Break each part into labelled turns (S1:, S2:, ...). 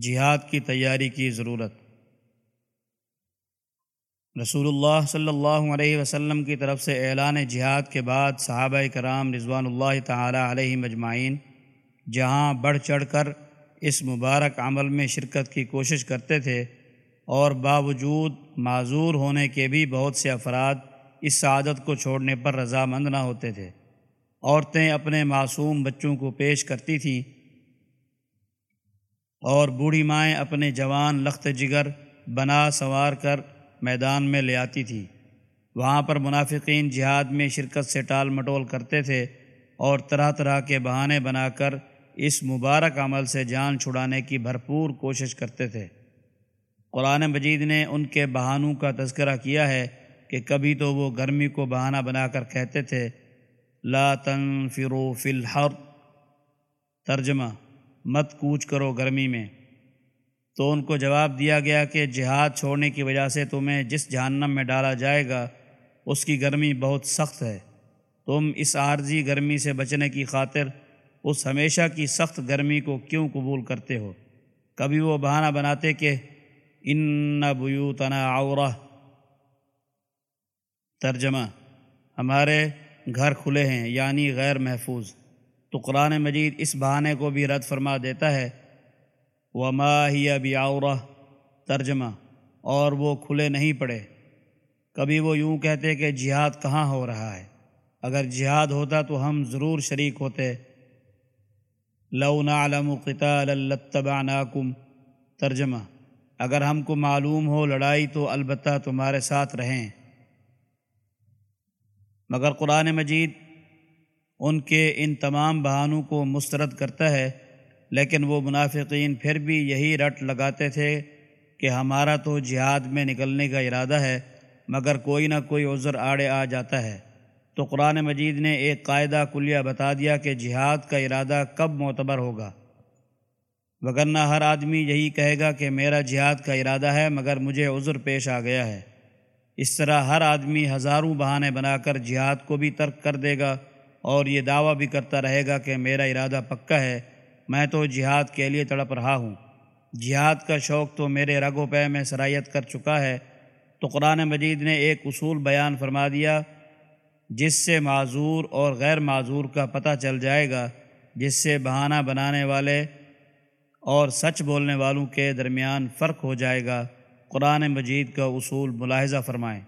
S1: جہاد کی تیاری کی ضرورت۔ رسول اللہ صلی اللہ علیہ وسلم کی طرف سے اعلان جہاد کے بعد صحابہ کرام رضوان اللہ تعالی علیہ مجمعین جہاں بڑھ چڑھ کر اس مبارک عمل میں شرکت کی کوشش کرتے تھے اور باوجود معذور ہونے کے بھی بہت سے افراد اس سعادت کو چھوڑنے پر رضامند نہ ہوتے تھے۔ عورتیں اپنے معصوم بچوں کو پیش کرتی تھیں اور بوڑھی مائیں اپنے جوان لخت جگر بنا سنوار کر میدان میں لے آتی تھی۔ وہاں پر منافقین جہاد میں شرکت سے ٹال مٹول کرتے تھے اور طرح طرح کے بہانے بنا کر اس مبارک عمل سے جان چھڑانے کی بھرپور کوشش کرتے تھے۔ قرآن مجید نے ان کے بہانوں کا تذکرہ کیا ہے کہ کبھی تو وہ گرمی کو بہانہ بنا کر کہتے تھے، لا تنفروا فی الحر. ترجمہ مت کوچ کرو گرمی میں۔ تو ان کو جواب دیا گیا کہ جہاد چھوڑنے کی وجہ سے تمہیں جس جہنم میں ڈالا جائے گا، اس کی گرمی بہت سخت ہے۔ تم اس عارضی گرمی سے بچنے کی خاطر اس ہمیشہ کی سخت گرمی کو کیوں قبول کرتے ہو؟ کبھی وہ بہانہ بناتے کہ ان بیوتنا عورہ۔ ترجمہ ہمارے گھر کھلے ہیں یعنی غیر محفوظ۔ تو قرآن مجید اس بہانے کو بھی رد فرما دیتا ہے۔ وما ہی ابی ترجمہ، اور وہ کھلے نہیں پڑے۔ کبھی وہ یوں کہتے کہ جہاد کہاں ہو رہا ہے۔ اگر جہاد ہوتا تو ہم ضرور شریک ہوتے۔ لو نعلم قتال لاتبعناکم ترجمہ، اگر ہم کو معلوم ہو لڑائی تو البتہ تمہارے ساتھ رہیں۔ مگر قرآن مجید ان کے ان تمام بہانوں کو مسترد کرتا ہے، لیکن وہ منافقین پھر بھی یہی رٹ لگاتے تھے کہ ہمارا تو جہاد میں نکلنے کا ارادہ ہے، مگر کوئی نہ کوئی عذر آڑے آ جاتا ہے۔ تو قرآن مجید نے ایک قاعدہ کلیہ بتا دیا کہ جہاد کا ارادہ کب معتبر ہوگا۔ وگرنہ ہر آدمی یہی کہے گا کہ میرا جہاد کا ارادہ ہے، مگر مجھے عذر پیش آ گیا ہے۔ اس طرح ہر آدمی ہزاروں بہانے بنا کر جہاد کو بھی ترک کر دے گا۔ اور یہ دعویٰ بھی کرتا رہے گا کہ میرا ارادہ پکا ہے، میں تو جہاد کے لیے تڑپ رہا ہوں۔ جہاد کا شوق تو میرے رگ و پے میں سرایت کر چکا ہے۔ تو قرآن مجید نے ایک اصول بیان فرما دیا، جس سے معذور اور غیر معذور کا پتہ چل جائے گا، جس سے بہانہ بنانے والے اور سچ بولنے والوں کے درمیان فرق ہو جائے گا۔ قرآن مجید کا اصول ملاحظہ فرمائیں۔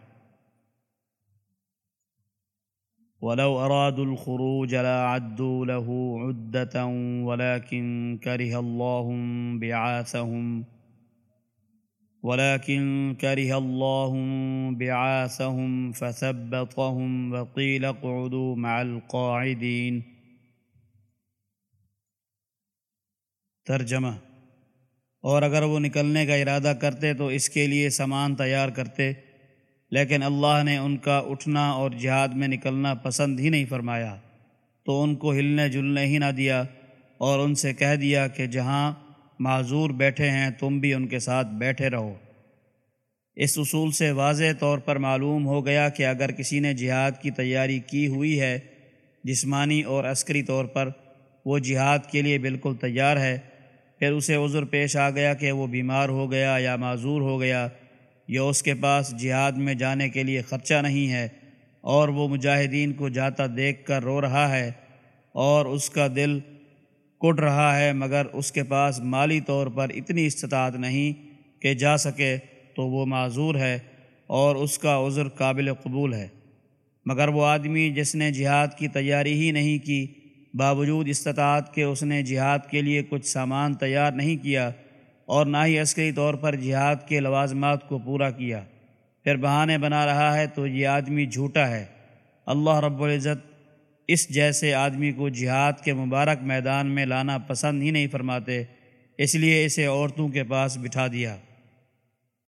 S1: ولو أرادوا الخروج لعدوا له عدة ولكن كره الله بعاثهم ولكن كره الله بعاثهم فثبطهم وقيل اقعدوا مع القاعدين. ترجمہ اور اگر وہ نکلنے کا ارادہ کرتے تو اس کے لیے سامان تیار کرتے لیکن اللہ نے ان کا اٹھنا اور جہاد میں نکلنا پسند ہی نہیں فرمایا۔ تو ان کو ہلنے جلنے ہی نہ دیا اور ان سے کہہ دیا کہ جہاں معذور بیٹھے ہیں تم بھی ان کے ساتھ بیٹھے رہو۔ اس اصول سے واضح طور پر معلوم ہو گیا کہ اگر کسی نے جہاد کی تیاری کی ہوئی ہے، جسمانی اور عسکری طور پر وہ جہاد کے لیے بالکل تیار ہے۔ پھر اسے عذر پیش آ گیا کہ وہ بیمار ہو گیا یا معذور ہو گیا۔ یا اس کے پاس جہاد میں جانے کے لیے خرچہ نہیں ہے اور وہ مجاہدین کو جاتا دیکھ کر رو رہا ہے اور اس کا دل کٹ رہا ہے، مگر اس کے پاس مالی طور پر اتنی استطاعت نہیں کہ جا سکے تو وہ معذور ہے اور اس کا عذر قابل قبول ہے۔ مگر وہ آدمی جس نے جہاد کی تیاری ہی نہیں کی، باوجود استطاعت کے اس نے جہاد کے لیے کچھ سامان تیار نہیں کیا اور نہ ہی عسکری طور پر جہاد کے لوازمات کو پورا کیا۔ پھر بہانے بنا رہا ہے تو یہ آدمی جھوٹا ہے۔ اللہ رب العزت اس جیسے آدمی کو جہاد کے مبارک میدان میں لانا پسند ہی نہیں فرماتے، اس لیے اسے عورتوں کے پاس بٹھا دیا۔